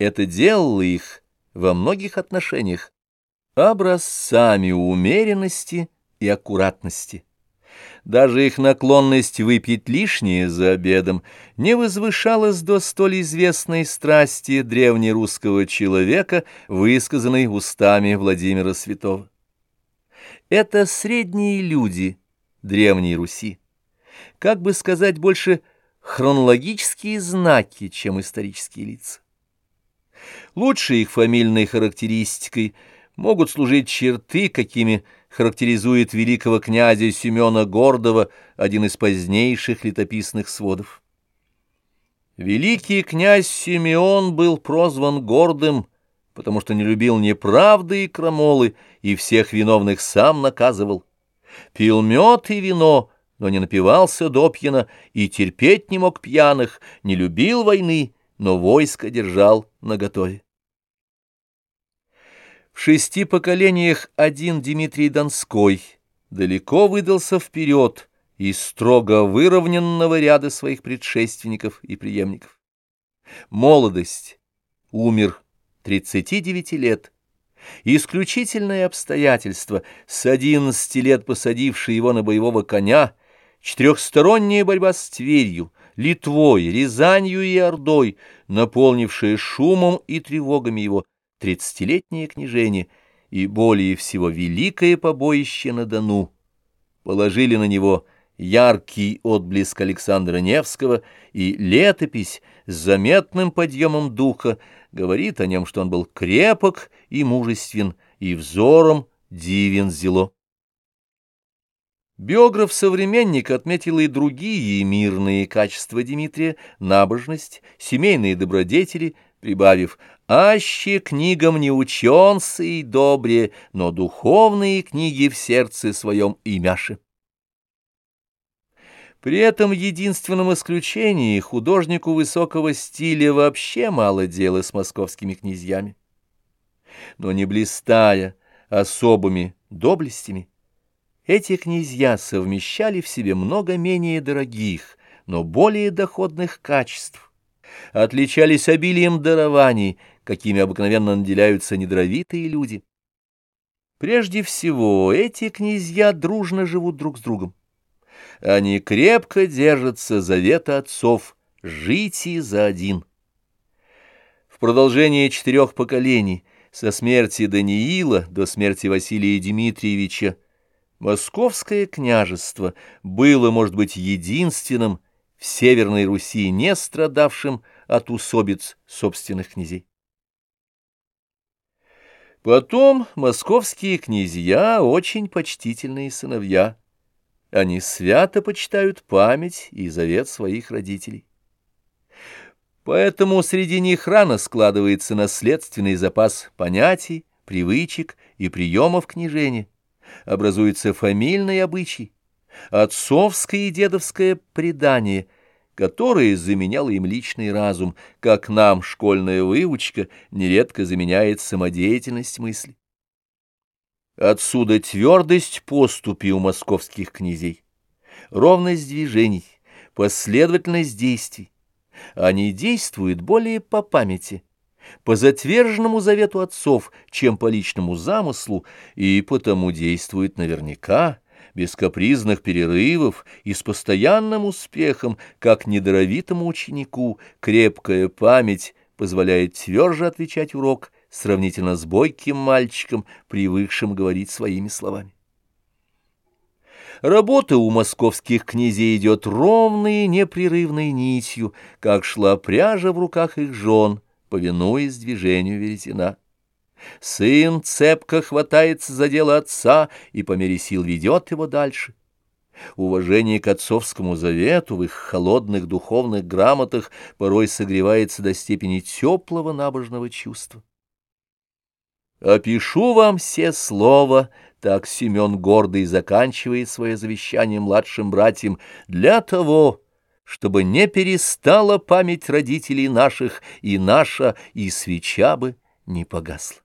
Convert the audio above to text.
Это делало их во многих отношениях образцами умеренности и аккуратности. Даже их наклонность выпить лишнее за обедом не возвышалась до столь известной страсти древнерусского человека, высказанной устами Владимира Святого. Это средние люди Древней Руси, как бы сказать больше хронологические знаки, чем исторические лица. Лучшей их фамильной характеристикой могут служить черты, какими характеризует великого князя Семена Гордова один из позднейших летописных сводов. Великий князь Симеон был прозван гордым, потому что не любил неправды и крамолы, и всех виновных сам наказывал. Пил мед и вино, но не напивался допьяно, и терпеть не мог пьяных, не любил войны, но войско держал наготове. В шести поколениях один Дмитрий Донской далеко выдался вперед из строго выровненного ряда своих предшественников и преемников. Молодость. Умер 39 лет. Исключительное обстоятельство, с 11 лет посадивший его на боевого коня, четырехсторонняя борьба с Тверью, Литвой, Рязанью и Ордой, наполнившая шумом и тревогами его тридцатилетнее княжение и более всего великое побоище на Дону, положили на него яркий отблеск Александра Невского, и летопись с заметным подъемом духа говорит о нем, что он был крепок и мужествен, и взором дивен зело. Биограф-современник отметил и другие мирные качества Дмитрия, набожность, семейные добродетели, прибавив «Аще книгам не ученцы и добре, но духовные книги в сердце своем имяши». При этом единственном исключении художнику высокого стиля вообще мало дела с московскими князьями. Но не блистая особыми доблестями, эти князья совмещали в себе много менее дорогих, но более доходных качеств, отличались обилием дарований, какими обыкновенно наделяются недровитые люди. Прежде всего, эти князья дружно живут друг с другом. Они крепко держатся завета отцов «жить и за один». В продолжение четырех поколений, со смерти Даниила до смерти Василия Дмитриевича, Московское княжество было, может быть, единственным в Северной Руси, не страдавшим от усобиц собственных князей. Потом московские князья очень почтительные сыновья. Они свято почитают память и завет своих родителей. Поэтому среди них рано складывается наследственный запас понятий, привычек и приемов княжения образуется фамильный обычай, отцовское и дедовское предание, которое заменяло им личный разум, как нам школьная выучка нередко заменяет самодеятельность мысли. Отсюда твердость поступи у московских князей, ровность движений, последовательность действий. Они действуют более по памяти, по затверженному завету отцов, чем по личному замыслу, и потому действует наверняка, без капризных перерывов и с постоянным успехом, как недоровитому ученику крепкая память позволяет тверже отвечать урок сравнительно с бойким мальчиком, привыкшим говорить своими словами. Работа у московских князей идет ровной непрерывной нитью, как шла пряжа в руках их жен — повинуясь движению веретена. Сын цепко хватается за дело отца и по мере сил ведет его дальше. Уважение к отцовскому завету в их холодных духовных грамотах порой согревается до степени теплого набожного чувства. «Опишу вам все слова», — так Семен гордый заканчивает свое завещание младшим братьям, «для того, чтобы не перестала память родителей наших, и наша, и свеча бы не погасла.